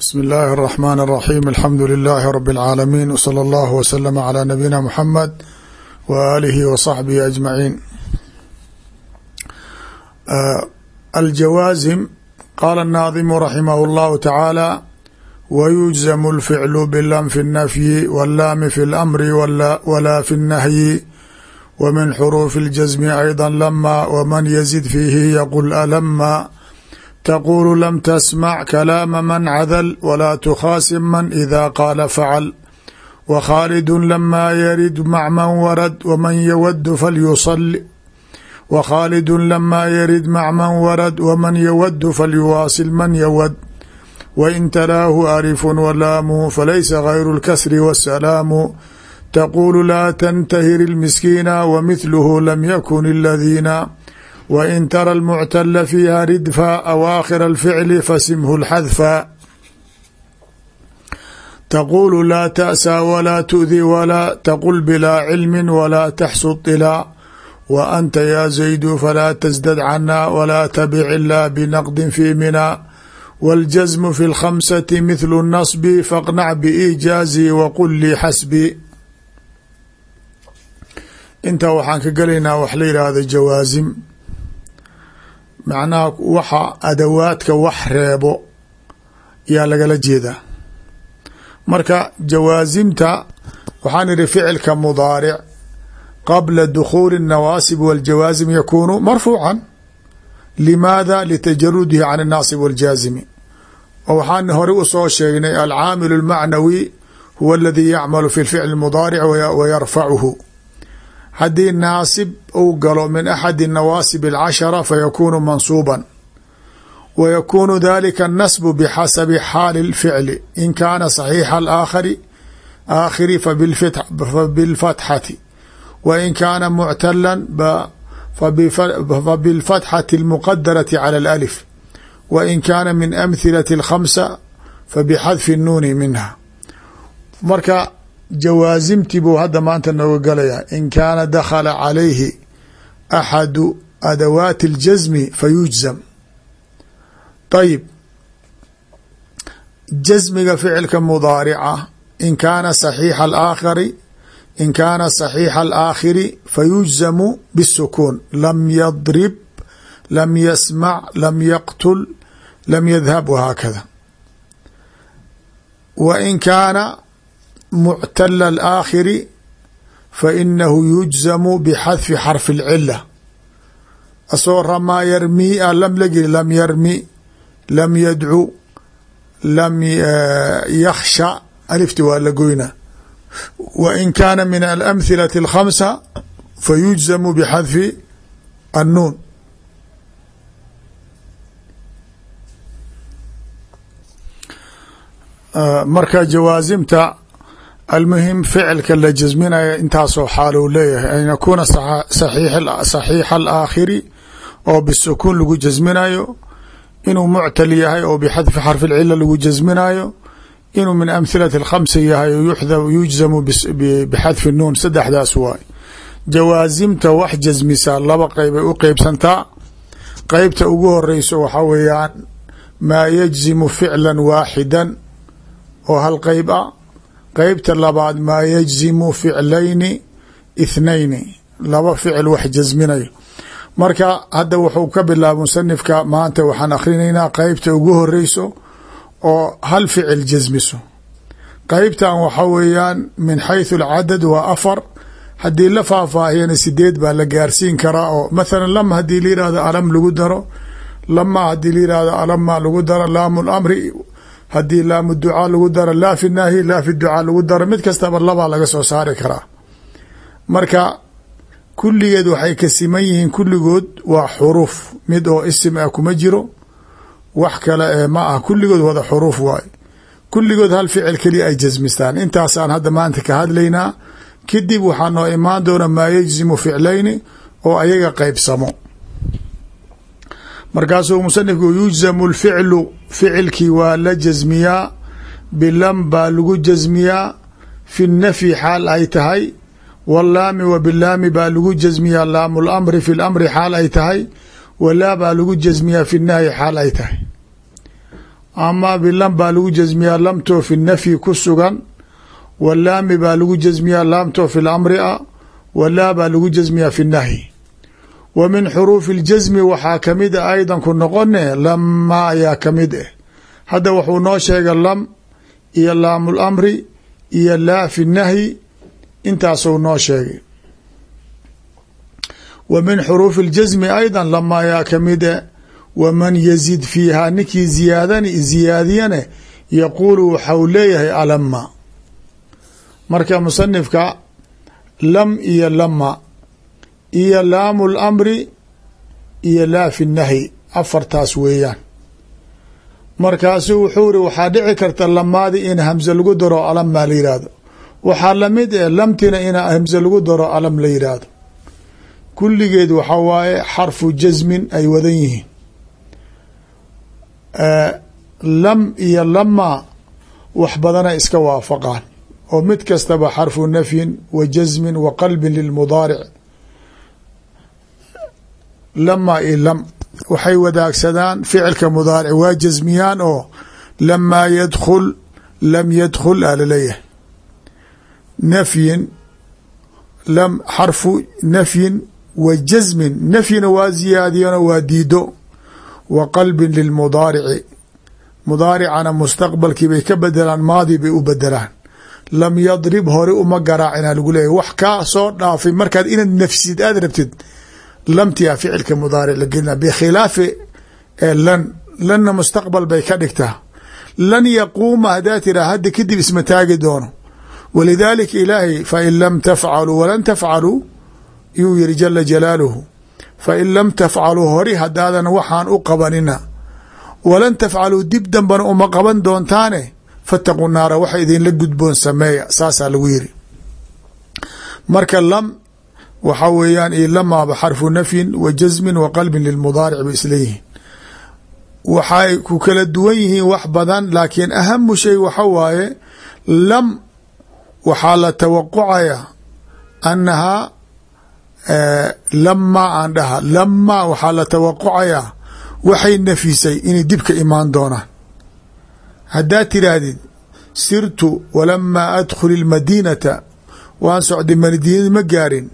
bsmi اllahi الرحmn الرaxيm alxamdu لilaahi rb اlcaalamiin wslى اllah wslm عlى nabiyina mxamed w alihi w صaxbihi aجmaciin aljawaazim qaala الnaadimu raximah اllahu tacaala wyujzm اlficlu bilam fi الnafyi wاllaami fi اlamri wala fi الnahyi wmin xuruufi اljasmi ayضa lama wman yazid fiihi yaqul alama taquulu lam tasmac kalaama man cadal walaa tukhaasim man idaa qaala facal wakhaalidu lamaa yarid mac man warad waman yawadu falyusali wakhaalidu lamaa yarid mac man warad waman yawadu falyuwaasil man yawad wain talaahu alifun walaamu falaysa hayru lkasri wasalaamu taquulu laa tantahir lmiskiina wamithluhu lam yakun iladiina win tara اlmuctala fiiha ridfa awaakhir اlficli fasimhu اlxadfa taqulu laa taأsa walaa tu'di walaa taqul bilaa cilmi walaa taxsu طilaa wa anta yaa zaydu falaa tasdad cana walaa tabic ilaa binaqdin fi mina wاljasmu fi اlkhamsati mithlu اnasbi faqnac biiijaazi waqul lii xasbi intaa waxaan ka gelaynaa wax la yidhaahdo jawaasim macnaha waxa adawaadka wax reebo yaa lagala jeedaa marka jawaasimta waxaan idhi ficilka mudaaric qabla dukhuuli الnawaasib wاljawaasim yakuunu marfuucan limaada litajarudihi can الnaasib wاljaazimi oo waxaan hore usoo sheegnay alcaamil اlmacnawi huwa aladii yacmalu fi ficl mudaaric wayarfacuhu haddii naasib uu galo min axadi nawaasib اlcashara fayakunu mansuuba wa yakunu dalika الnasbu bxasabi xaali اlficli in kaana صaxiixa aakhari aakhiri fabilfatxati wa in kaana muctala fabilfatxati اlmuqadarati calى اlalif wa in kaana min amhilati اlkhamsa fabixadfi الnuuni minha marka jawaasimtii buu hadda maanta nooga galayaa in kaana dakhala calayhi axadu adawaati اljasmi fayujzam. Ayib jasmiga ficilka mudaarica in kaana saxiixa alaakhari in kaana saxiixa alaakhiri fayujzamu bisukuun. Lam yadrib lam yasmac lam yaqtul lam yadhab wahaakada wa in kaana muctala alaakhiri fainahu yujzamu bixadfi xarfi اlcila asagoo ramaa yarmia lam lageli lam yarmi lam yadcu lam yakhsha alifti waa la goyna. Wa in kaana min alamhilati اlkhamsa fayujzamu bixadfi annuun. Marka jawaasimta almuhim ficilka la jasminaya intaasoo xaal u leeyahay an yakuuna saxiixa alaakhiri oo bisukuun lagu jasminayo inuu muctal yahay oo bixadfi xarfi lcila lagu jasminayo inuu min amhilati اlkhamsa yahay yujzamu bixadfi nuun saddexdaas waay. Jawaasimta wax jasmisaa laba qeybay u qeybsantaa qeybta ugu horeyso waxaa weeyaan maa yajzimu ficla waaxida oo hal qeyb ah qeybta labaad maa yajzimu ficlayni ithnayni laba ficil wax jasminayo. Marka hadda wuxuu ka bilaaba musanifka maanta waxaan akhrinaynaa qeybta ugu horeyso oo hal ficil jasmiso. Qeybtan waxa weeyaan min xayثu اlcadad waa afar. Haddii la faahfaahiyana sideed baa la gaarsiin karaa oo mathala lama haddii la yihahdo alam lagu daro lama haddii la yihahdo alama lagu daro laamu lamri haddii laamu ducaa lagu daro laa fi naahi laa fi ducaa lagu daro mid kastaba labaa laga soo saari karaa. Marka kulligeed waxay ka siman yihiin kulligood waa xuruuf. Mid oo isim ah kuma jiro wax kale ee ma ah kulligood wada xuruuf waay kulligood hal ficil keliya ay jasmistaan intaasaan hadda maanta ka hadlaynaa kadib waxaa noo imaan doona maa yajzimu ficlayni oo ayaga qeybsamo markaasuu musanifku yujzamu lficlu ficilkii waa la jasmiyaa bilam baa lagu jasmiyaa fi nafyi xaal ay tahay walaami wa bilaami baa lagu jasmiyaa laamu lamri fi lamri xaal ay tahay walaa baa lagu jasmiyaa fi nahyi xaal ay tahay. Ama bilam baa lagu jasmiyaa lamtoo fi nafyi ku sugan walaami baa lagu jasmiyaa laamtoo fi lamri a walaa baa lagu jasmiyaa fi nahyi wa min xuruufi اljasmi waxaa ka mid a aydan ku noqone lama ayaa ka mid ah hadda wuxuu noo sheegay lam iyo laamu lamri iyo laa fi nahyi intaasuu noo sheegay wa min xuruufi اljasmi ayda lama ayaa ka mid a waman yazid fiihaa ninkii ziyaadan ziyaadiyane yaquulu waxau leeyahay alama marka musanifka lam iyo lama iyo laamu lamri iyo laa fi afartaas weeyaan. Markaasu wuxuu iri waxaa dhici karta lamaadi in hamse lagu daro alam maa la yihahdo waxaa la mid eh lamtina in hamse lagu daro alam la yidhaahdo kulligeed waxa waaye xarfu jasmin ay wadan yihiin. Lam iyo lama wax badana iska waafaqaan. Oo mid kastaba xarfu nafyin wa jasmin wa qalbin lilmudaaric lama iyo lam. Waxay wadaagsadaan ficilka mudaaric waa jasmiyaan oo lamaa yadkhul lam yadkhul a la leeyahay nafyin lam xarfu nafyin wa jasmin nafyina waa ziyaadiyano waa diido wa qalbin lilmudaarici mudaaricana mustaqbalkii bay ka bedelaan maadi bay u bedelaan lam yadrib hore uma garaacina lagu leeyahy wax kaa soo dhaafay markaad inaad nafsid aad rabtid lamtia ficilka mudaaric la gelina bikhilaafi lan lanna mustaqbal bay ka dhigtaa. Lan yaquuma haddaa tiraa hadda kadib isma taagi doono. Walidaalika ilaahay fain lam tafcaluu walan tafcaluu yuu yihi jala jalaaluhu. Fain lam tafcaluu hori haddaadan waxaan u qabanina. Walan tafcaluu dib dambana uma qaban doontaane fataquu naara waxa idinla gudboon sameeya saasaa lagu yiri marka lam waxa weeyaan io lamaaba xarfu nafyin wa jasmin wa qalbin lilmudaaric bay isleeyihiin waxay ku kala duwan yihiin wax badan laakiin ahamu shay waxa waaye lam waxaa la tawaqucaya annahaa lamaa aan dhaha lamaa waxaa la tawaqucayaa waxay nafisay inay dib ka imaan doonaan. Haddaad tiraahdid sirtu walamaa adkhul ilmadiinata waan socday madiinada ma gaarin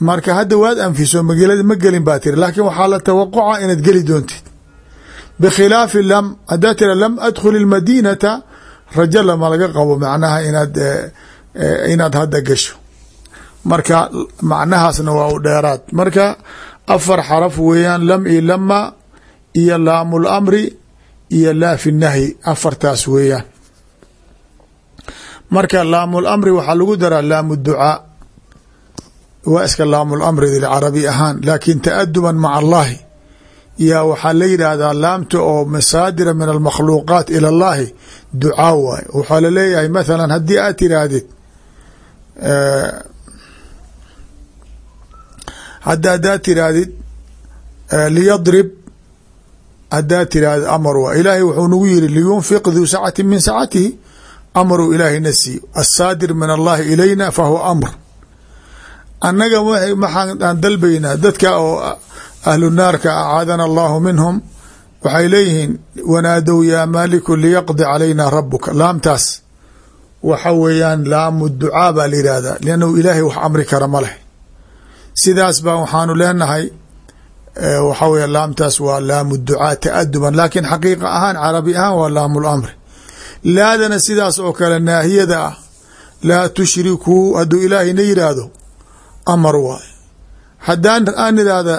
marka hadda waad anfiso magaalada ma gelin baa tiri. Laakiin waxaa la tawaquca inaad geli doontid. Bikhilaafi lam haddaad tira lam adkhul ilmadiinata rajo lama laga qabo macnaha inaad inaad hadda gasho. Marka macnahaasna waa u dheeraad. Marka afar xaraf weeyaan lam iyo lama iyo laamu lamri iyo laa fi nahyi afartaas weeyaan. Marka laamu lamri waxaa lagu daraa laamu ducaa waa iska laamu lamri lcarabi ahaan laakin taaduban maca allahi yaa waxaa la yidhaahdaa laamta oo masaadira min almakhluuqaat ila allahi ducaa waay waxaa la leeyahay mathalan haddii aad tiraahdid hadda haddaad tiraahdid liyadrib haddaad tirahdid amar waa. Ilaahay wuxuu nagu yiri liyunfiq duu sacati min sacatihi amruu ilaahayna siiyo asaadir min allahi ilayna fahuwa amr annaga maxaan dalbaynaa dadka oo ahlu naarka acaadana allahu minhum waxay leeyihiin wanaadow yaa maaliku liyaqdi calayna rabuka laamtaas waxa weeyaan laamu ducaa baa la yihahdaa liannahu ilaahay wax amri kara ma leh. Sidaas baa waxaanu leenahay waxa weya laamtaas waa laamu ducaa taaduban laakiin xaqiiqa ahaan carabi ahaan waa laamu lamri laadana sidaas oo kale naahiyada ah laa tushrikuu hadduu ilaahayna yidhaahdo amar waay. Haddaan aan idhaahda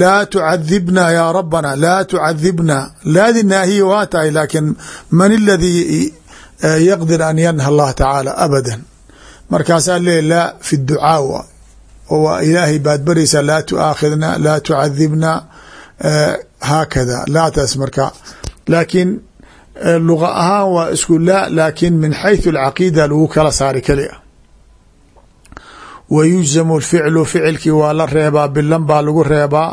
laa tucadibna yaa rabbana laa tucadibna laadi naahiya waa tahay laakiin man aladii yaqdir an yanha allah tacaala abadan. Markaasaa leeya laa fi ducaa waay. Oo waa ilaahay baad baraysaa laa tuaakhidna laa tucadibna haakada. Laataas marka laakiin luqa ahaan waa isku laa laakin min xayثu alcaqiida lagu kala saari keli a wa yujzamu lficlu ficilkii waa la reebaa bilan baa lagu reebaa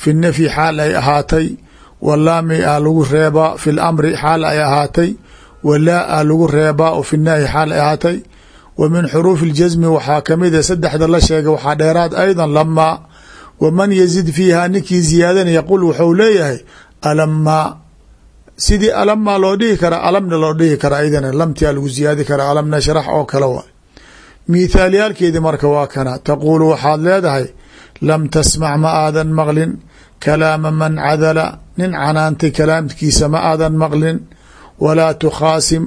fi nafyi xaal ay ahaatay walaami a lagu reebaa fi lamri xaal ay ahaatay walaa a lagu reebaa o fi nahyi xaal ay ahaatay wa min xuruufi اljasmi waxaa kamida saddexda la sheegay waxaa dheeraad ayda lamaa waman yazid fiiha ninkii ziyaadan yaqul wuxuu leeyahay alamaa sidii alammaa loo dhihi karaa alamna loo dhihi karaa idana lamtia lagu ziyaadi karaa alam nashrax oo kale wa mithaalyaalkeedi marka waa kana. Taquulu waxaad leedahay lam tasmac ma aadan maqlin. Kalaama man cadala nin canaantay kalaamkiisa ma aadan maqlin. Walaa tukhaasim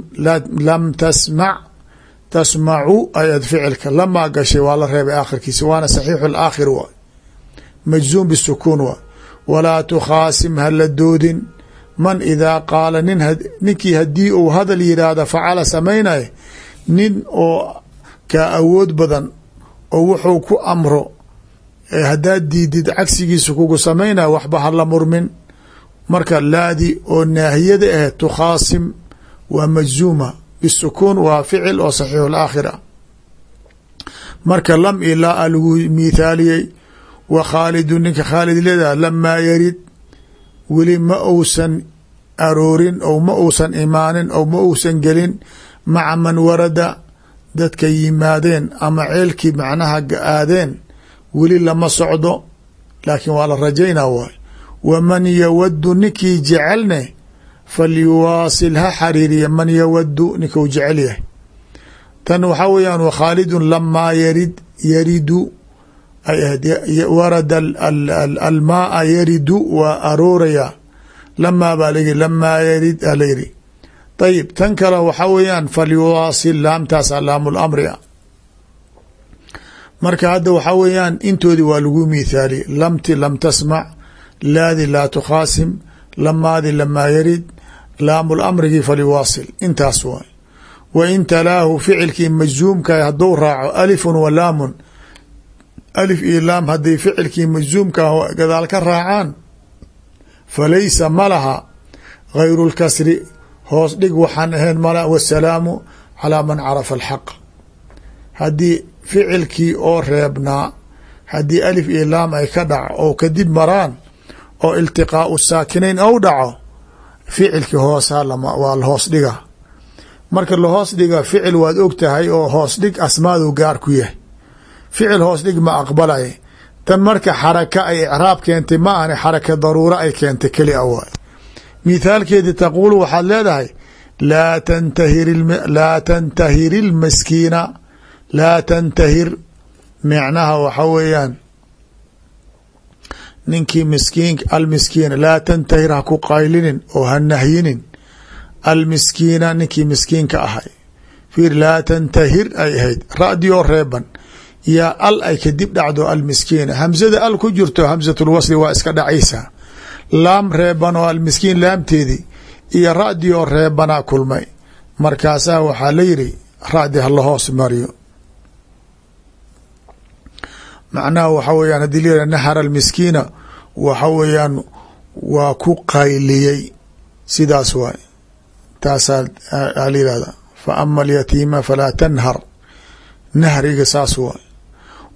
lam tasmac tasmacu ayad ficilka lamaa gashay waa la reebay aakhirkiisa. Waana saxiixu laakhir waay majzuum bisukuun waay walaa tukhaasim hala doodin. Man idaa qaala nin ninkii haddii uu hadal yidhaahda facala samaynaya nin oo kaa awood badan oo wuxuu ku amro haddaad diidid cagsigiisa kugu samaynaya waxba hala murmin. Marka laadi oo naahiyada ah tukhaasim waa majzuuma bisukuun waa ficil oo saxiixu laakhir marka lam ilaa a lagu miithaaliyey wa khaalidu ninka khaalid leedaha lamaa yarid weli ma uusan aroorin ou ma uusan imaanin ou ma uusan gelin maca man warada dadka yimaadeen ama ceelkii macnaha aadeen weli lama socdo. Laakiin waa la rajaynaa waay. Waman yawadu ninkii jecelne falyuwaasil ha xariiriya man yawadu ninka uu jecel yahay. Tan waxaa weeyaan wakhaalidun lamaa yarid yaridu ay ahayd warada almaaa yaridu waa arooraya. Lamaa baa layihi lamaa yarid a la yihi ayib tan kale waxaa weeyaan falyuwaasil laamtaasa laamu lamri a marka hadda waxaa weeyaan intoodii waa lagu mithaaliye lamti lam tasmac laadi laa tukhaasim lamaadi lamaa yarid. Laamu lamrigii falyuwaasil intaas waay. Wa in talaahu ficilkii majzuumka hadduu raaco alifun wa laamun. Alif iyo laam hadday ficilkii majzuumka gadaal ka raacaan falaysa ma laha. Gayru lkasri hoos dhig waxaan ahayn mala wasalaamu calaa man carafa alxaq. Haddii ficilkii oo reebnaa haddii alif iyo laam ay ka dhaco oo kadib maraan oo iltiqaau saakinayn ou dhaco ficilkii hoosaa waa la hoos dhiga marka lahoos dhiga ficil waad og tahay oo hoos dhig asmaadu gaar ku yahay. Ficil hoos dhig ma aqbalay. Tan marka xaraka ay icraab keentay ma ahni xaraka daruuro ay keentay keli a waay mithaalkeedi taquulu waxaad leedahay laa tantahir laa tantahir ilmaskiina laa tantahir micnaha waxa weeyaan ninkii miskiin almiskiina laa tantahir ha ku qaylinin oo ha nahyinin almiskiina ninkii miskiinka ahay. Fiir laa tantahir ay ahayd ra'di oo reeban yaa al ay kadib dhacdo almiskiina hamsada al ku jirto hamsatulwasli waa iska dhacaysaa laam reeban oo almiskiin laamteedii iyo ra'di oo reebanaa kulmay. Markaasaa waxaa la yidhi ra'di ha la hoos mariyo. Macnaha waxa weyaan haddii layihah nahar almiskiina waxa weeyaan waa ku qayliyey. Sidaas waay. Taasaa la yihahda fa ama alyatiima falaa tanhar. Nahriga saas waay.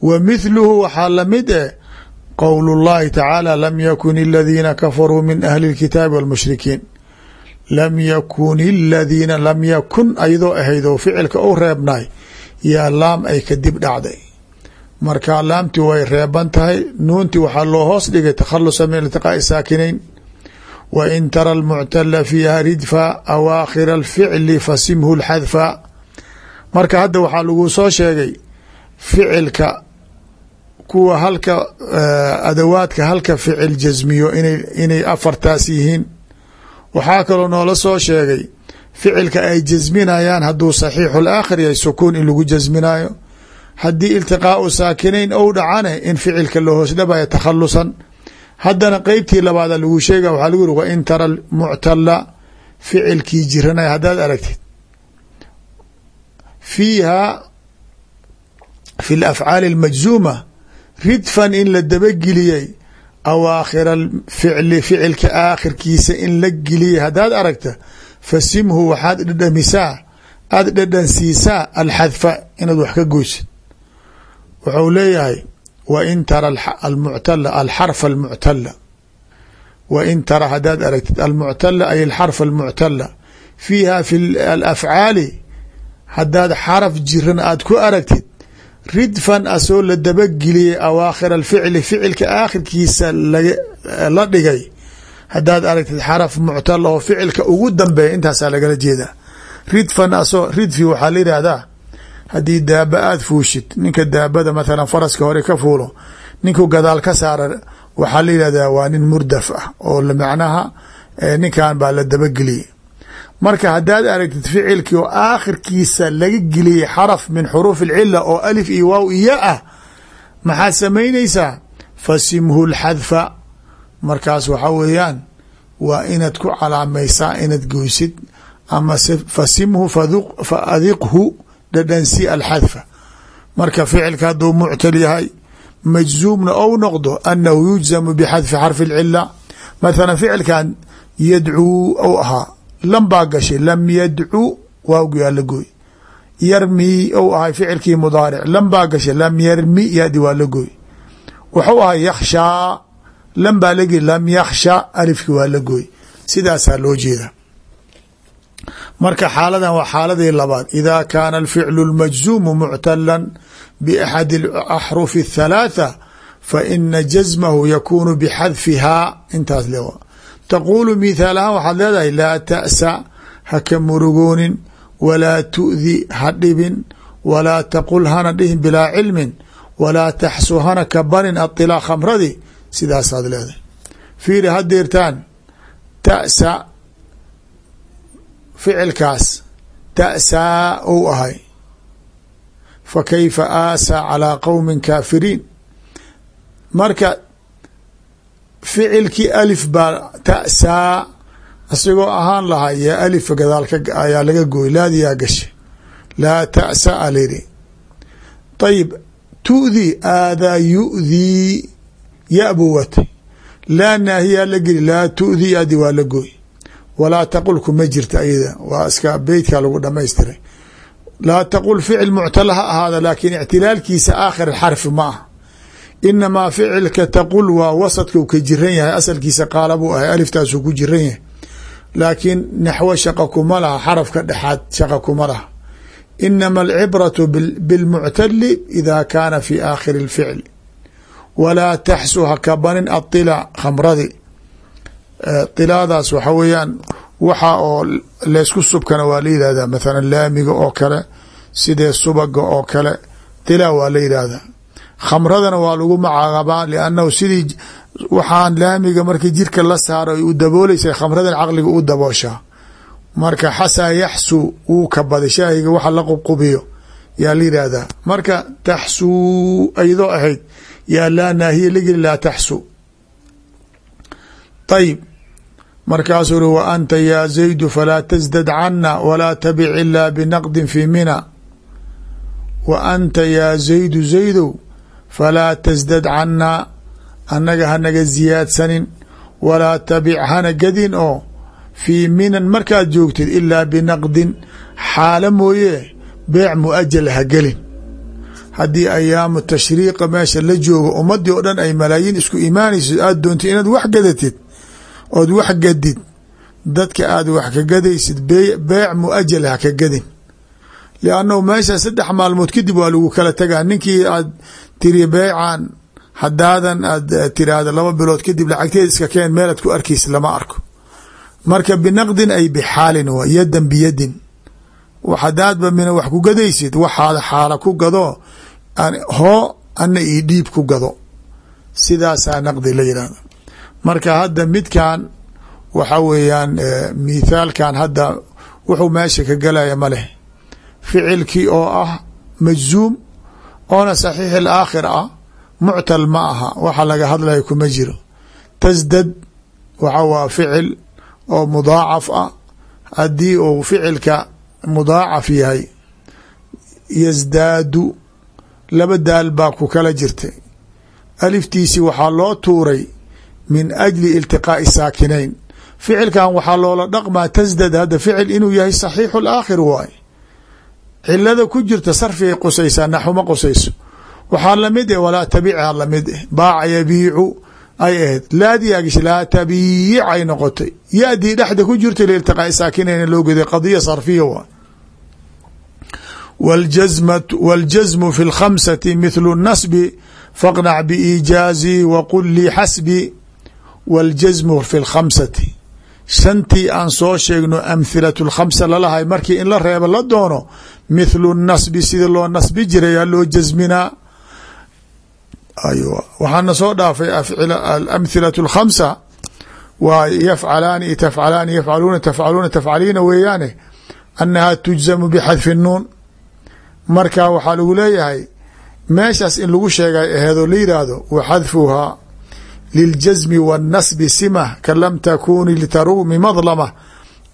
Wa mithluhu waxaa la mid eh qowl اllahi tacaala lam yakun aladiina kafaruu min ahli اlkitaabi wاlmushrikiin lam yakun aladiina lam yakun ayadoo ahayd oo ficilka u reebnay yaa laam ay kadib dhacday marka laamti way reeban tahay nuunti waxaa loo hoos dhigay takhalusa min iltiqaa'i saakinayn wa in tara almuctala fiiha ridfa awaakhira alficli fasimhu lxadfa marka hadda waxaa lagu soo sheegay ficilka kuwa halka adawaadka halka ficil jasmiyo inay afartaas yihiin. Waxaa kaloo noola soo sheegay ficilka ay jasminayaan hadduu saxiixu laakhir yahay sukuun in lagu jasminayo haddii iltiqaau saakinayn ou dhacane in ficilka la hoos dhabayo takhalusan haddana qeybtii labaada lagu sheega waxaa lagu yiri wa in tara muctala ficilkii jiranaya haddaad aragtid fiiha fi lafcaali almajzuuma ridfan in la dabageliyey awaakhira ficli ficilka aakhirkiisa in la geliyay haddaad aragta fasimhu waxaad dhadhamisaa aada dhadhansiisaa alxadfa inaad wax ka goysid. Wuxuu leeyahay wa in tara almuctala alxarfa wa in tara haddaad aragtid almuctala ay alxarfa almuctala fiiha fi alafcaali haddaad xaraf jiran aad ku aragtid ridfan asoo la dabageliyey awaakhir alficli ficilka aakhirkiisa la dhigay. Haddaad aragtid xaraf muctal oo ficilka ugu dambeeya intaasaa lagala jeedaa. Ridfan asoo ridfi waxaa la yidhaahdaa haddii daaba aada fuushid ninka daabada mathalan faraska hore ka fuulo ninkuu gadaal ka saara waxaa la yidhahdaa waa nin murdaf ah oo macnaha ninkan baa la dabageliyey marka haddaad aragtid ficilkii oo aakhirkiisa laga geliyey xaraf min xuruuf alcila oo alif iyo waaw iyo ah maxaad samaynaysaa? Fasimhu lxadfa. Markaas waxaa weeyaan waa inaad ku calaamaysaa inaad goysid ama fasimhu fa adiqhu dhadhansi alxadfa. Marka ficilka hadduu muctal yahay majzuumna ou noqdo anahu yujzamu bixadfi xarfi اlcila mathala ficilkan yadcuu ou ahaa lam baa gashay lam yadcu waawgi waa la gooy yarmi ou ahay ficilkii mudaaric lam baa gashay lam yarmi yaadi waa la gooy wuxuu ahay yakhshaa lam baa lagi lam yakhsha alifki waa la gooy sidaasaa loo jeeda marka xaaladan waa xaaladii labaad ida kaana alficlu اlmajzuumu muctala baxadi axrufi الthalaatha faina jazmahu yakunu bxadfihaa intaas le taquulu mithaal ahaan waxaad leedahay laa ta'sa haka murugoonin walaa tu'di ha dhibin walaa taqul hana dhihin bilaa cilmin walaa taxsu hana ka banin aطilaa khamradi sidaasaad leedahay fiiri hadeertaan ta'sa ficilkaas ta'saa ou ahay fa kayfa aasaa calىa qowmi kaafiriin marka ficilkii alif baa ta'saa isagoo ahaan lahaa yaa alif gadaal ayaa laga gooy laadiyaa gashay. Laa ta'sa a layidhi ayib tu'dii aadaa yu'dii ya buu laa naahiyaa la geli laa tu'dii adi waa la gooy walaa taqul kuma jirta ayada waa iska beytka lagu dhamaystiray. Laa taqul ficil muctala ha ahaada laakiin ictilaalkiisa aakhir xarfi ma ah inamaa ficilka taqul waa wasadka u ka jiran yahay asalkiisa qaala buu ahay aliftaasuu ku jiran yahay laakiin naxwo shaqa kuma laha xarafka dhexaad shaqa kuma laha inama alcibratu bilmuctali ida kaana fi aakhiri اlficli walaa taxsu ha kabanin aطila khamradi ilaadaas waxa weeyaan waxa oo leysku subkana waa la yidhahdaa mathalan laamiga oo kale sidee subaga oo kale dila waa la yidhaahdaa khamradana waa lagu macaabaa liannahu sidii waxaan laamiga markii jirka la saaro ay u dabooleysay khamradan caqliga u dabooshaa marka xasaa yaxsu wuu kabaday shaahiga waxa la qubqubiyo. Yaa la yidhaahdaa marka taxsuu aydoo ahayd yaa laa naahiya lageli laa taxsu. Ayib markaasuu uri wa anta yaa zaydu falaa tasdad cana walaa tabic ilaa binaqdin fi mina. Wa anta yaa zaydu zaydow falaa tasdad cannaa annaga hanaga ziyaadsanin walaa tabic hana gadin oo fii minan markaad joogtid ilaa binaqdin xaalo mooye beec muajal ha gelin haddii ayaamu tashriiqa meesha la joogo ummadii oo dhan ay malaayiin isku imaanayso aada doontid inaad wax gadatid ood wax gadid dadka aad wax ka gadaysid beec muajal ha ka gadin liannahu meesha saddex maalmood kadib waa lagu kala tagaa ninkii aad tiri beecan hadaadan aad tiraahda laba bilood kadib lacagteed iska keen meelaad ku arkaysa lama arko marka binaqdin ay bixaalin wa yadan biyadin hadaadba mina wax ku gadaysid waxaada xaala ku gado hoo ana io dhiib ku gado sidaasaa naqdi la yidhahda marka hadda midkan waxa weeyaan mithaalkan hadda wuxuu meesha ka galaya ma leh ficilkii oo ah majzuum oona saxiix alaakhir ah muctal ma aha. Waxa laga hadlaya kuma jiro. Tasdad waxa waa ficil oo mudaacaf ah. Haddii uu ficilka mudaacaf yahay yasdaadu laba daal baa ku kala jirtay. Aliftiisi waxaa loo tuuray min ajli iltiqaa'i saakinayn. Ficilkan waxaa loola dhaqmaa tasdad hadda ficil inuu yahay saxiixu laakhir waay cilada ku jirta sarfigay qusaysaa naxuma qusayso waxaa lamid eh walaa tabiica lamid eh baaca yabiicu ay ahayd laadiyaagis laa tabiic ay noqotay yadii dhexda ku jirta liiltiqaa'i saakinayn loo geday qadiya sarfiya waay wاljazmu fi اlkhamsati mithlu الnasbi faqnac biiijaazi waqul lii xasbi waاljasmu fi اlkhamsati shantii aan soo sheegno amhilat lkhamsa lalahay markii in la reebo la doono mithlu nasbi sida loo nasbi jirayaa loo jasminaa. Waxaana soo dhaafay alamhilat lkhamsa waa yafcalaani tafcalaani yafcaluuna tafcaluuna tafcaliina weeyaane annahaa tujzamu bixadfi nuun. Marka waxaa lagu leeyahay meeshaas in lagu sheegay aheedoo la yidhaahdo wa xadfuhaa liljasmi waاnnasbi sima ka lam takuni litarumi madlama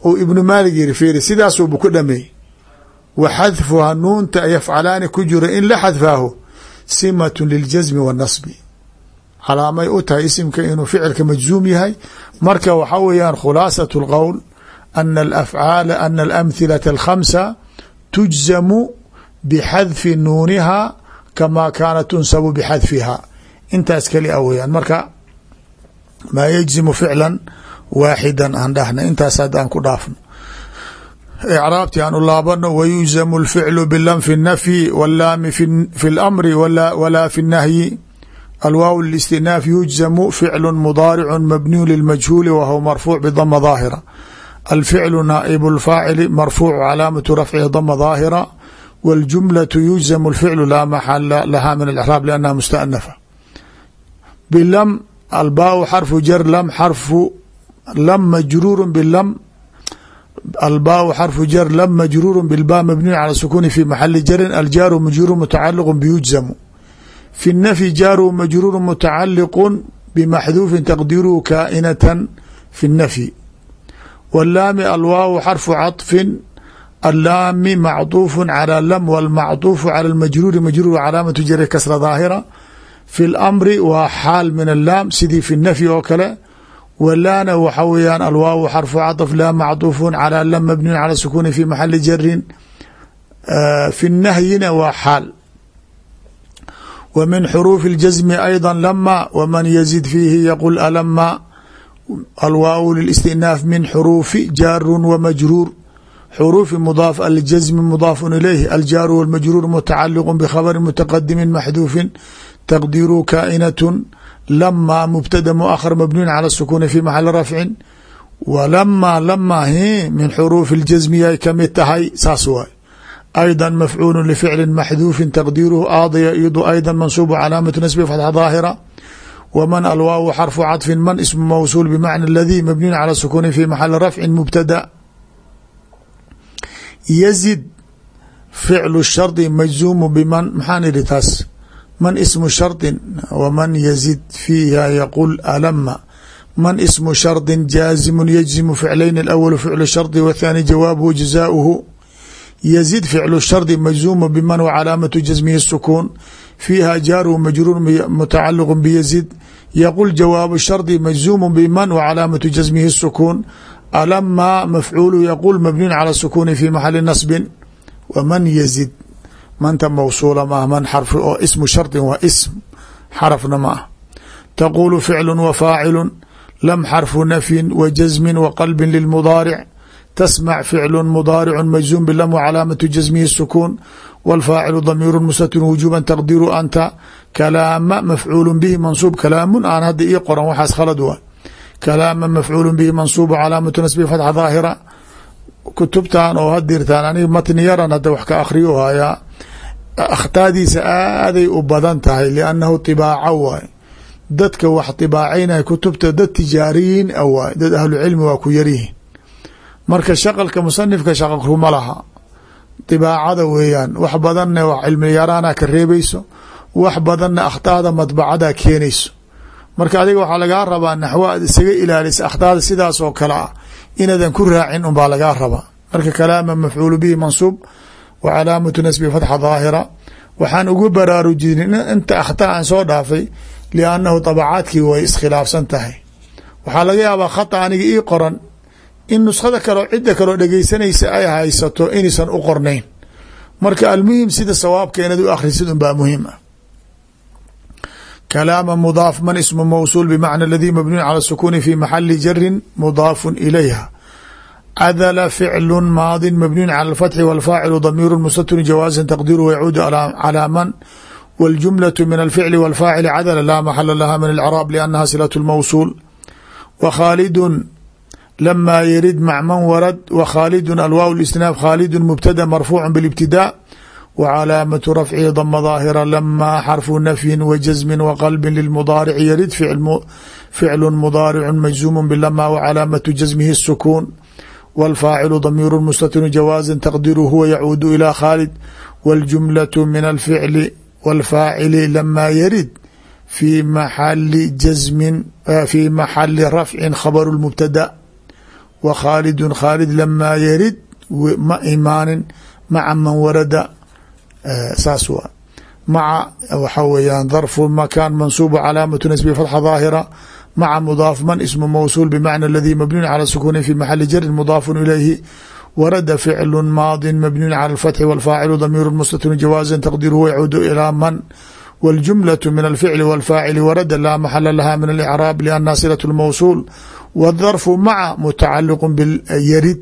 uu ibnu maalig yiri fiiri sidaasuubu ku dhameey wa xadfuhaa nuunta yafcalaani ku jira in la xadfaaho simatu liljasmi waاnnasbi calaamay u tahay isimka inuu ficilka majzuum yahay marka waxaa weeyaan khulaasaة اlqowl ana alafcaala ana alamhilata alkhamsa tujzamu bxadfi nuuniha kamaa kaanat tunsabu bxadfiha intaas keli a weyaan marka maa yجzimu ficla waaxida aan dhahna intaas hadda aan ku dhaafno icraabti aan u laabano wayujzamu اlficlu bilam fi الnafyi wاllaami fi اlamri walaa fi الnahyi alwaaw اlاstinaaf yujzamu ficlu mudaaricu mabniyu lilmajhuuli wahuwa marfuuc bdama ظaahira alficlu naa'ib اlfaacili marfuucu calaamatu rafcihi dama ظaahira wاljumlaة yujzam اlficlu laa maxala laha min اlcraab lannaha mustanafa bilam albaaءu xarfu jar lam xarfu lam majruuru bilam albaaءu xarfu jar lam majruuru bilba mabniyu cala sukuni fi maxali jarin aljaaru majruuru mutacaliqu biyujzamu fi الnafyi jaaru majruuru mutacaliqu bmaxduufin taqdiruhu kaa'inatan fi الnafyi wاllaami alwaaw xarfu caطfin allaami macطuuf calى lam wاlmacطuufu calى اlmajruuri majruur calaamatu jari kasra daahira fi اlamri waa xaal min allaam sidii fi nafyi oo kale walaana waxa weeyaan alwaaw xarfu caطf laa macطuufu calى lam mabniyu calى sukuni fi maxali jarin fi nahyina waa xaal w min xuruufi اljasmi ayضa lama wman yazid fiihi yaqul alama alwaaw lilistinaaf min xuruufi jaaru wmajruur xuruufi mudaaf aljasmi mudaafun ilayhi aljaaru wاlmajruur mutacaliq bkhabri mutaqadimi maxduufin taqdiru kaa'inatu lama mubtada muahar mabniyun cala sukuni fi maxali rafcin walama lama hi min xuruufi اljasmi ay kamid tahay saas waay ayضا mafcuul lficli maxduufin taqdiruhu aadya idu ayضا mansuub calaamatu nasbi fatxa daahira wman alwaaw xarfu caطfi man ismu mawsuul bmacna اladii mabniyun cala sukuni fi maxali rafcin mubtada yazid ficlu shardi majzuumu biman maxaan idhi taas man ismu shardin wman yazid fiiha yaqul alama man ismu shardin jaazimu yajzimu ficlayn alawl ficlu shardi wthaani jawaabuhu jazaauhu yazid ficlu shardi majzuumu biman wcalaamatu jasmihi sukuun fiiha jaaru majruur mutacaliqu biyazid yaqul jawaabu shardi majzuumu biman wcalaamatu jasmihi sukuun alama mafcuulu yaqul mabniun cala sukuuni fi maxali nasbin. Wman yazid manta mawsuula maah man xarfi oo ismu shardin waa ism xarafna ma ah. Taquulu ficlu wa faacilu lam xarfu nafyin wa jasmin wa qalbin lilmudaaric tasmac ficlu mudaaricu majzuum bilam wcalaamatu jasmihi sukuun wاlfaacilu damiiru mustatirun wujuba taqdiru anta kalaama mafcuulu bihi mansuub kalaamun aan hadda ii qoran waxaas khalad waa. Kalaama mafcuulu bihi mansuub calaamatu nasbi fatxa daahira kutubtan oo hadirtaan aniga matni yaran hadda wax ka akhriyo hayaa akhtaadiisa aaday u badan tahay liannahu tibaaco waay dadka wax tibaacaynaya kutubta dad tijaariyiin a waay dad ahlucilmi waa ku yaryihiin marka shaqalka musanifka shaqalkuma laha dibaacada weeyaan wax badanna wax cilmi yaraana ka reebayso wax badanna akhtaada madbacada keenayso marka adiga waxaa lagaa rabaa naxwo aad isaga ilaalisa akhtaada sidaas oo kale ah inaadan ku raacin unbaa lagaa rabaa marka kalaama mafcuulu bihi mansuub wa calaamatu nasbi fatxa daahira waxaan ugu baraarujinin inta akhtaa aan soo dhaafay liannahu dabacaadkii way iskhilaafsan tahay waxaa laga yaabaa khata aniga ii qoran in nuskhada kaleo cidda kaloo dhegeysanaysa ay haysato inaysan u qornayn marka almuhim sida sawaabka inaad u akhrisid unbaa muhiim ah kalaama mudaaf man ismu mawsuul bmacna aladii mabniyun cala sukuni fi maxali jarin mudaafun ilayha cadala ficlu maadin mabniyun cala alfatxi walfaacilu damiiru mustatirun jawaasan taqdiru yacuudu calaa man wاljumlaة min alficli wاlfaacili cadala laa maxala laha min alcraab liannaha silaة اlmawsuul wa khaalidun lama yarid mac man warad wa khaalidun alwaaw isnaaf khaalidun mubtada marfuucu biاlibtidaa wa calaamatu rafcihi dama daahira lama xarfu nafyin wa jasmin wa qalbin lilmudaarici yarid ficlu mudaaricu majzuumu bilama wa calaamatu jasmihi sukuun wاlfaacilu damiiru mustatinu jawaaزin taqdiru huwa yacuudu ilى khaalid wاljumlaة min alficli wاlfaacili lama yarid fi maxali jasmin fi maxali rafcin khabaru mubtada wa khaalidun khaalid lamaa yarid ma imaanin maca man warada saas wa maca waxaa weeyaan darfu makan mansuubu calaamatu nasbi fatxa daahira maca mudaaf man ismu mawsuul bmacna aladii mabniun cala sukuuni fi maxali jarin mudaafun ilayhi warada ficlu maadin mabniun cala alfatxi wاlfaacilu damiiru mustatinu jawaaزan taqdiruhu yacuudu ilaa man wاljumlaة min alficli wاlfaacili warada laa maxala laha min alicraab liannaha silaة اlmawsuul wاdarfu maca mutacaliq byarid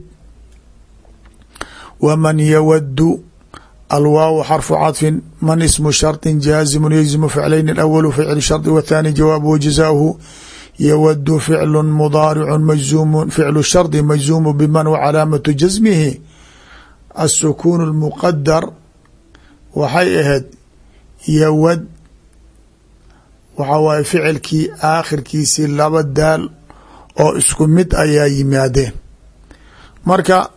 wman yawadu alwaaw xarfu caطfin man ismu sharطi jaazimu yجzimu ficlayn اأwl ficl sharطi wاthani jawaabuhu jazaahu yawadu ficlu mudaaricu majzuumu ficlu shardi majzuumu biman wa calaamatu jasmihi asukuun اlmuqadar waxay ahayd yawad waxaa waaye ficilkii aakhirkiisii laba daal oo isku mid ayaa yimaadeen marka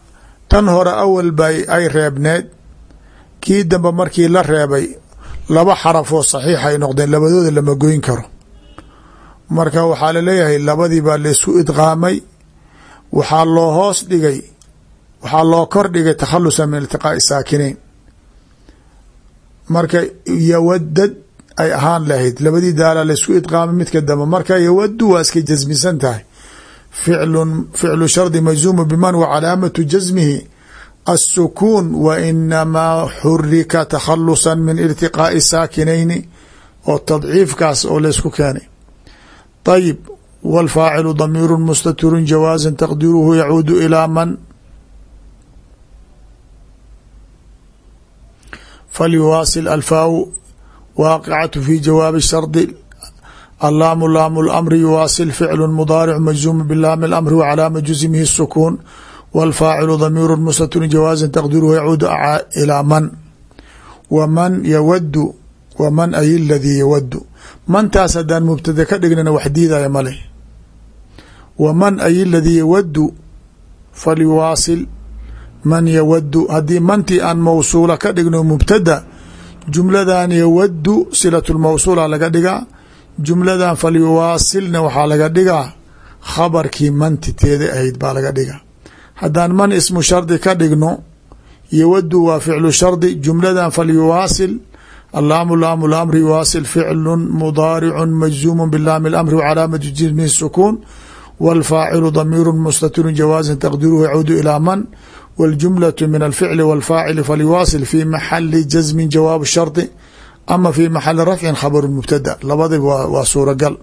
tan hore awal bay ay reebneed kii dambe markii la reebay laba xarafoo saxiix ay noqdeen labadooda lama goyn karo marka waxaa laleeyahay labadii baa laisku idqaamay waxaa loo hoos dhigay waxaa loo kor dhigay takhalusa min iltiqaa'i saakinayn marka yawadad ay ahaan lahayd labadii daala laisku idqaamay midka dambe marka yawadu waa iska jasmisan tahay ficlu ficlu shardi majzuumu biman wa calaamatu jasmihi الsukuun wa inamaa xurika takhalusa min irtiqaaءi saakinayni oo tadciifkaas oo laysku keenay طayib wاlfaacilu damiiru mustatiru jawaaza taqdiruhu yacuudu ilىa man falyuwaasil alfaaw waaqicatu fi jawaabi shardi allaamu laamu اlamri yuwaasil ficlu mudaaric majzuumu bilaami اlamri wa calaama jusmihi الsukuun wاlfaacilu damiiru mustatiru jawaaza taqdiruhu yacuudu ilىa man wa man yawadu wa man ay ladii yawadu mantaas haddaan mubtada ka dhignana wax diidaya maleh wa man ay ladii yawadu falyuwaasil man yawadu haddii mantii aan mawsuula ka dhigno mubtada jumladan yawadu silat lmawsuula laga dhigaa jumladan falyuwaasilna waxaa laga dhigaa khabarkii mantiteeda ahayd baa laga dhigaa. Haddaan man ismu shardi ka dhigno yawadu waa ficlu shardi jumladan falyuwaasil allaamu laamu lamri yuwaasil ficlu mudaaricu majzuumu bilaami اlamri wcalaamatu jismihi sukuun wاlfaacilu damiiru mustatiru jawaaزin taqdiruhu yacuudu ilىa man wاljumlaة min alficli wاlfaacili falyuwaasil fi maxali jasmin jawaab shardi ama fi maxali rafcin khabaru mubtada labadiba waa suuragal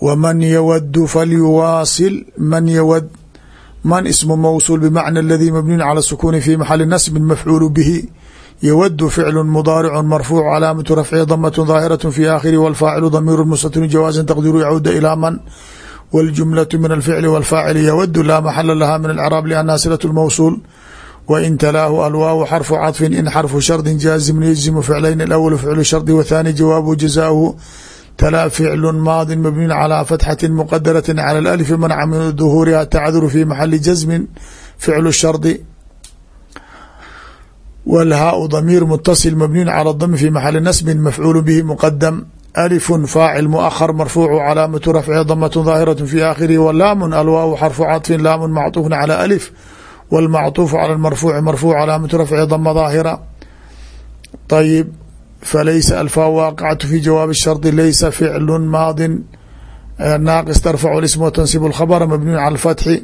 wman yawadu falyuwaasil man yawad man ismu mawsuul bmacna aladii mabniyu calى sukuni fi maxali nasbi mafcuulu bihi yawadu ficlu mudaaricu marfuuc calaamatu rafcihi damat daahiraة fi aakhiri wاlfaacilu damiiru mustatiru jawaaزin taqdiru yacuuda ilىa man wاljumlaة min alficli wاlfaacili yawadu laa maxala laha min alcraab liannaha silaة اlmawsuul wain talaahu alwaawu xarfu caطfin in xarfu shardi jaazimu yجzimu ficlayn اlawl ficlu shardi wthaani jawaabu jazaahu talaa ficlu maadi mabniyu calى fatxati muqadaraةi calى اlalfi manca min duhuuriha tacduru fi maxali jasmin ficlu shardi wlhaau damiir mutasil mabniyu calى dami fi maxali nasbin mafcuulu bihi muqadam alifu faacil muahar marfuucu calaamatu rafcihi damat daahiraة fi aakhirihi walaamu alwaawu xarfu caطfin laamu macطuufna calى alif wاlmacطuufu calى marfuuci marfuuc calaamatu rafcihi dama daahira ayib falaysa alfaa waaqicatu fi jawaabi shardi laysa ficlu maadin naaqis tarfacu ism watansibu اlkhabra mabniyu calى اfatxi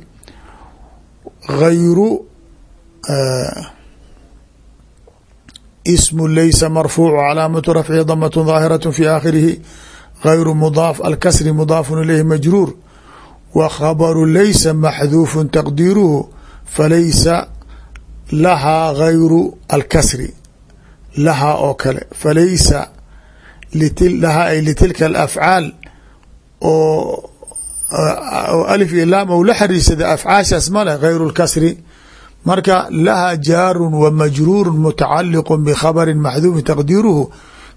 gayru ismu laysa marfuucu calaamatu rafcihi damat daahiraة fi aakhirihi gayru mudaaf alkasri mudaafun ilayhi majruur wa khabaru laysa maxduufu taqdiiruhu falaysa lahaa gayru alkasri lahaa oo kale falaysa lahaa ay litilka alafcaal oo alif iyo laam ou la xariirsada afcaashaas male gayru lkasri marka laha jaarun wa majruurun mutacaliqu bikhabarin maxduufin taqdiiruhu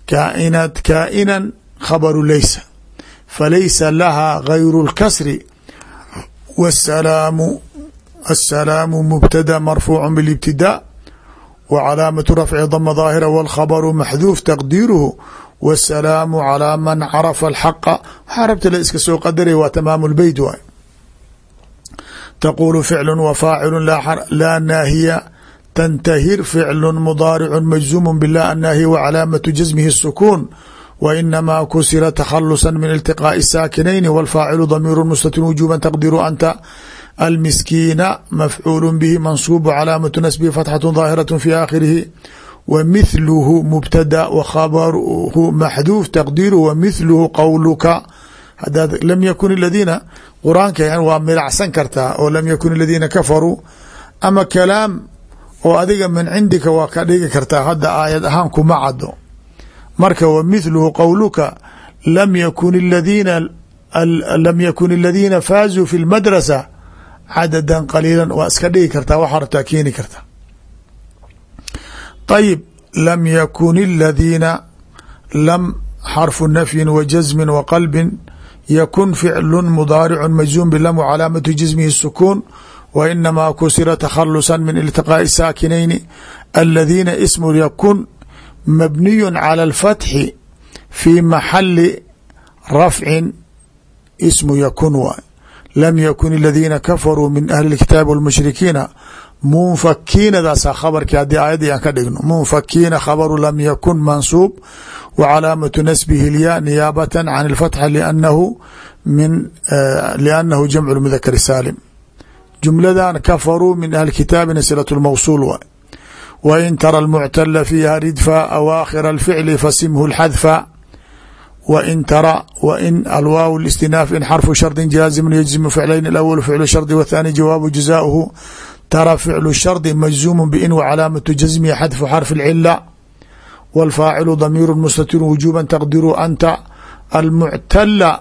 kaainat kaa'inan khabaru leysa falaysa laha gayru اlkasri wsalaamu aلsalaamu mubtada marfuucu biاlibtidaa wa calaamatu rafci dama daahira wاlkhabaru maxduuf taqdiiruhu wاsalaamu calىa man carafa alxaqa waxaa rabta la iska soo qadaraya waa tamaamu lbeyt waay taqulu ficlu wa faacilu laa naahiya tantahir ficlu mudaaricu majzuumu bila annaahiya wa calaamatu jasmihi الsukuun wa inamaa kusira takhalusa min iltiqaaءi الsaakinayni wاlfaacilu damiiru mustatir wujuba taqdiru anta almiskiina mafcuul bihi mansuub calaamatu nasbihi fatxaة daahiraة fi aakhirihi w mithluhu mubtada w khabaruhu maxduuf taqdiiruhu wa mithluhu qowluka hadaad lam yakun aladiina qur'aanka waa milacsan kartaa oo lam yakun aladiina kafaruu ama kalaam oo adiga min cindika waa ka dhigi kartaa hadda aayad ahaan kuma cado marka wa mithluhu qowluka lam yakun aladiina lam yakun aladiina faazuu fi lmadrasa cadadan qaliila waa iska dhigi kartaa waxaa rabtaa keeni karta. Ayib lam yakun aladiina lam xarfu nafyin wa jasmin wa qalbin yakun ficlu mudaaricu majzuum bilam w calaamatu jasmihi sukuun wa inamaa kusira takhalusa min iltiqaaءi saakinayni aladiina ismu yakun mabniyu cala alfatxi fii maxali rafcin ismu yakun waay lam yakun aladiina kafaruu min ahli اkitaabi wاlmushrikiina munfakiinadaasa khabarkii haddii aayadii aan ka dhigno. Munfakiina khabaru lam yakun mansuub wa calaamatu nasbihi lya niyaabatan can ilfatxa liannahu min eh, liannahu jamcu lmudakar saalim. Jumladan kafaruu min ahli kitaabina silat lmawsuul waay wain tara almuctala fiiha ridfa awaakhira alficli fasimhu lxadfa wain tara wain alwaaw listinaaf in xarfu shardi jaazim yajzimu ficlayn alawl ficlu shardi wathaani jawaabu jazaahu tara ficlu shardi majzuumu bin w calaamatu jasmihi xadfu xarfi اlcila wاlfaacilu damiiru mustatiru wujuba taqdiru anta almuctala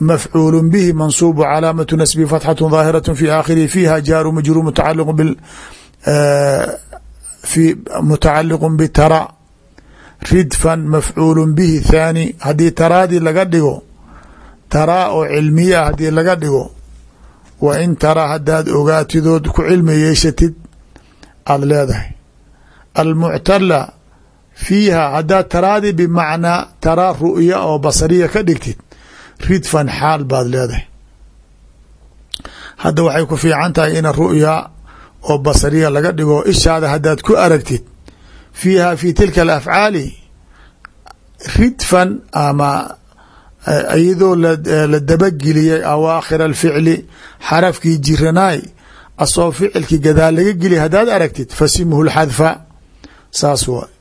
mafcuul bihi mansuub calaamatu nasbihi fatxaة daahiraة fi aakhirihi fiiha jaaru majruur mutacaliq bitara ridfan mafcuul bihi thaani haddii taraadii laga dhigo taraa oo cilmiya haddii laga dhigo wa in tara haddaad ogaatidood ku cilmi yeeshatid aada leedahay almuctala fiiha haddaad taraadii bimacnaa taraa ru'ya oo basariya ka dhigtid ridfan xaal baad leedahay hadda waxay ku fiican tahay ina ru'ya oo basariya laga dhigo ishaada haddaad ku aragtid fiiha fi tilka alafcaali ridfan ama iyadoo la dabageliyay awaakhir alficli xarafkii jiranaay asoo ficilkii gadaal laga geliya haddaad aragtid fasimhu lxadfa saas waay.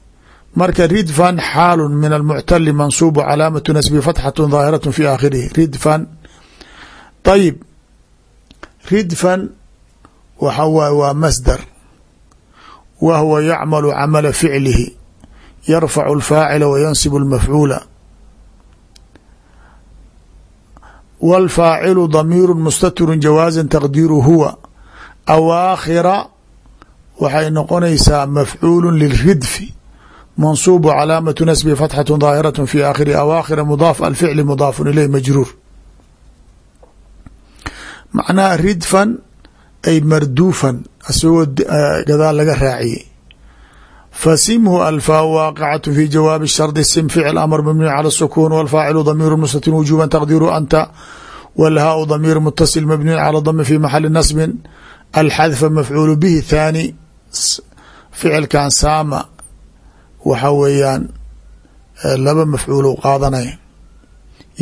Marka ridfan xaalu min almuctali mansuubu calaamatu nasbi fatxatu daahiraة fi aakhirihi. Ridfan. Ayib ridfan waxa waay waa masdar. Wa huwa yacmalu camala ficlihi. Yarfacu alfaacila wa yansibu almafcuula wاlfaacilu damiiru mustatiru jawaaza taqdiiru huwa awaakhira waxay noqonaysaa mafcuulu liridfi mansuubu calaamatu nasbi fatxatu daahiraة fi aakhiri awaakhira mudaaf alficli mudaafun ileyh majruur macnaha ridfan ay marduufan asagoo gadaal laga raaciyey fasimhu alfaa waaqicatu fi jawaabi shardi sim ficil amr mabniy cala sukuun wاlfaacilu damiiru mustatir wujuba taqdiru anta wاlhaau damiir mutasil mabniyu cala dami fi maxali nasbin alxadfa mafcuulu bihi thaani ficilkan saama waxa weeyaan laba mafcuul qaadanaya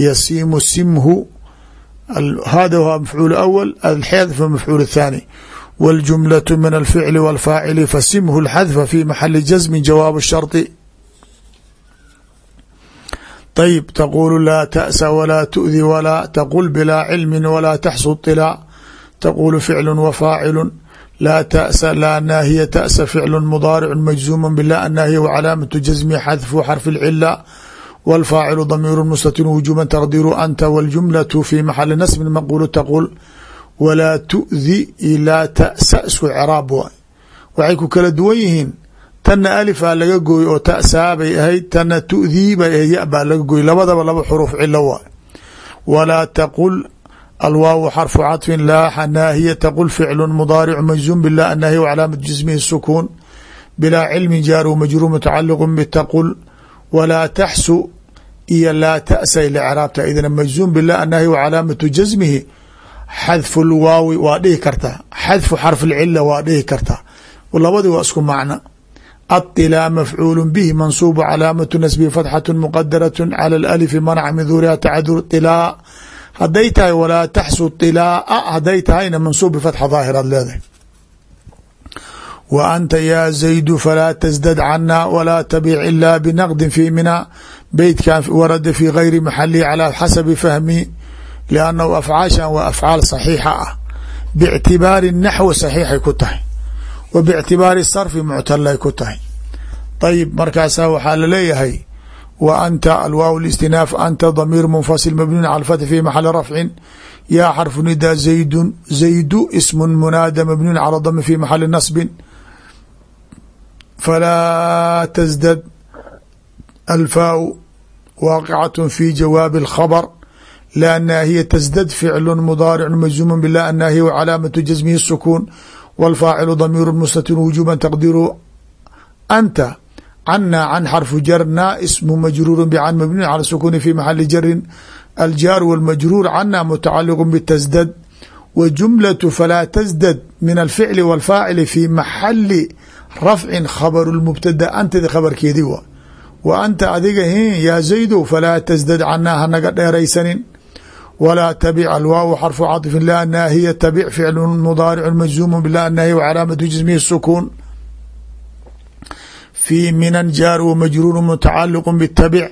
yasiimu simhu hada mafcuul awl alxadfa mafcuul thaani wاljumlaة min alficli wاlfaacili fasimhu اlxadfa fi maxali jasmi jawaab الsharطi طayb taqulu laa taأsa walaa tu'di walaa taqul bilaa cilmi walaa taxsud طilaa taqulu ficlu wafaacilu laa taأsa laa naahiya taأsa ficlu mudaaricu majzuum bila annaahiya wcalaamaةu jasmi xadfu xarfi اlcila wاlfaacilu damiiru mustatir wujuba taqdiru anta wاljumlaة fi maxali nasbin maqulu taqul walaa tu'di ilaa ta'sa isku craab waay. Waxay ku kala duwan yihiin tanna alifaa laga gooy oo ta'saa bay ahayd tanna tu'dii bay ahayd ya baa laga gooy labadaba laba xuruuf cilo waay. Walaa taqul alwaaw xarfu caطfi laaxa naahiya taqul ficlu mudaaricu majzuum bilah anaahiya wcalaamat jismihi sukuun. Bilaa cilmi jaaru majruur mutacaliqu bitaqul. Walaa taxsu iyo laa ta'say lcraabta idna majzuum bilah anaahiya wcalaamatu jasmihi xadfu lwaawi waa dhihi kartaa xadfu xarf lcila waa dhihi kartaa labadi waa isku macno aطilaa mafcuulu bihi mansuubu calaamatu nasbihi fatxatu muqadaraة calى اlأlifi manaca min duuriha tacadur طilaa haday tahay walaa taxsu طilaaa haday tahayna mansuub bifatxa daahiraad leedahay wa anta yaa zaydu falaa tasdad cana walaa tabic ila binaqdi fi mina beytkan warada fi gayri maxalihi calى xasabi fahmi liannahu afcaashan waa afcaal saxiixa ah bictibaari naxwi saxiixay ku tahay wa bictibaari sarfi muctalay ku tahay ayib markaasaa waxaa la leeyahay wa anta alwaaw اlistinaaf anta damiir munfasil mabniun cala fathi fi maxali rafcin yaa xarfu nidaa zaydun zaydu ismu munaada mabniun cala dami fi maxali nasbin falaa tasdad alfaau waaqicat fi jawaabi اlkhabr la naahiya tasdad ficlu mudaaricu majzuumu bilah annaahiya wcalaamatu jasmihi الsukuun wاlfaacilu damiiru mustatir wujuba taqdiru anta cana can xarfu jarna ismu majruuru bcan mabniun cala sukuni fi maxali jarin aljaaru wاlmajruur cana mutacaliqu btasdad wa jumlatu falaa tasdad min alficli wاlfaacili fi maxali rafcin khabaru lmubtada antadi khabarkeedii wa wa anta adiga hin yaa zaydo falaa tasdad canaa hanaga dheeraysanin walaa tabic alwaaw xarfu caطfin la naahiya tabic ficlu mudaaricu majzuumu bila naahiya wcalaamatu jismihi sukuun في minan jaar wmajruur mتacaliq btabic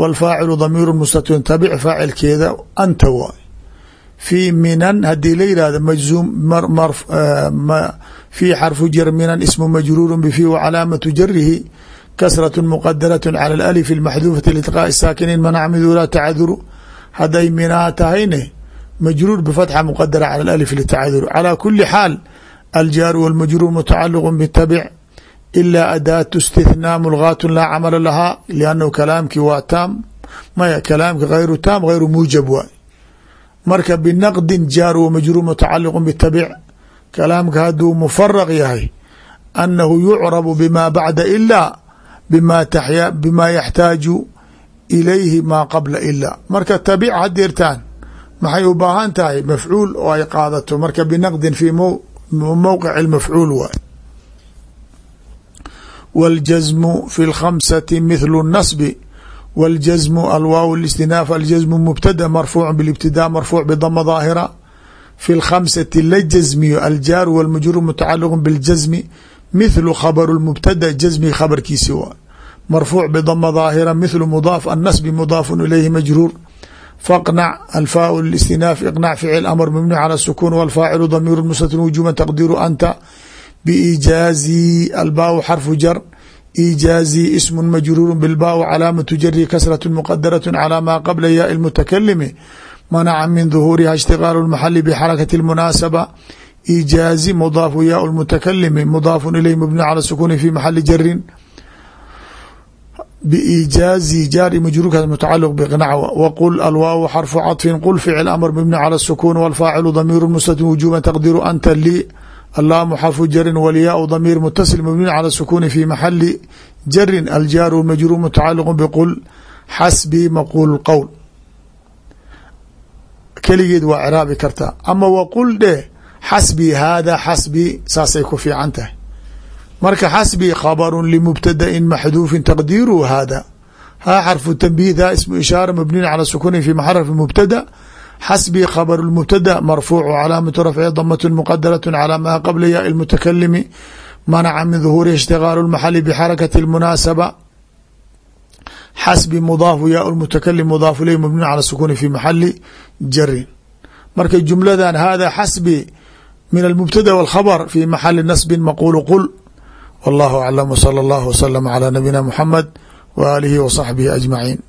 wاlfaacilu damiir mustatir tabic faacilkeeda anta waay fii minan hadii la yihahdo majzuum fii xarfu jar minan ismu majruur bfi wcalaamatu jarihi kasraة mqadaraة calى اalif اmaxduufati ltiqاءi saakiniin manac midula tacaduru hadday minaa tahayne majruur bifatxa muqadara cala alif litacadur calaa kuli xaal aljaaru walmajruur mutacaliqu bitabic ilaa adaatu istithnaa mulgaatun laa camala lahaa liannahu kalaamkii waa taam maya kalaamki hayru taam hayru muujab waay marka binaqdin jaaru wamajruur mutacaliqu bitabic kalaamka hadduu mufaraq yahay annahu yucrabu bima bacda ilaa bima yaxtaaju ilayhi maa qabla ilaa marka tabic hadeertaan maxay u baahan tahay mafcuul oo ay qaadato marka binaqdin fi mowqic mafcuul waay wاljazmu fi اlkhamsati mithlu الnasbi wاljazmu alwaaw اlاstinaaf aljazmu mubtada marfuuc bاlاbtidaa marfuuc bdama daahira fi اlkhamsati la jazmiyo aljaaru wاlmajruur mutacaliq biاljazmi mithlu khabru اmubtada jazmi khabarkiisi waa marfuuc bidama daahira mithlu mudaaf annasbi mudaafun ilayhi majruur. Faqnac alfaau listinaaf iqnac ficil amr mabni cala sukuun walfaacilu damiiru mustatir wujuuban taqdiiru anta biijaazi albaawu xarfu jar. Iijaazi ismun majruuru bilbaawu calaamatu jari kasratu muqadaratu calaa maa qabla yaai lmutakalimi manaca min duhuuriha ishtiqaalu lmaxali bixarakati lmunaasaba iijaazi mudaafu yaau lmutakalimi mudaafun ilayh mabni cala sukuuni fi maxali jarin biijaazi jaari majruurkaas mutacaliq biqnac wqul alwaaw xarfu caطfin qul ficil amr mabni calى الsukuun wاlfaacilu damiir mustatin wujuba taqdiru anta lii allaamu xarfu jarin walyaau damiir mutasil mabniun calى sukuni fi maxali jarin aljaaru majruur mutacaliqu bqul xasbii maquul qowl keligeed waa ciraabi kartaa ama waqul dheh xasbii haada xasbii saasay ku fiican tahay marka xasbii khabaru limubtadain maxduufin taqdiiru haada haa xarfu tanbiih haa ismu ishaara mabniun calى sukuni fi maxarafi mubtada xasbii khabr mubtada marfuuc calaamatu rafci damat muqadaraة calى maa qabla yaai اlmutakalimi manaca min duhuurihi ishtigaalu اmaxali bxarakati اmunaasaba xasbi mudaafu yaa mutakalim mudaafu ileyh mabniun calى sukuni fi maxali jarin marka jumladan hada xasbi min almubtada wاlkhabr fi maxali nasbi maqulu qul wallahu aclam wsala allah wslama calaa nabiyina muxamed wa aalihi wa saxbihi ajmaciin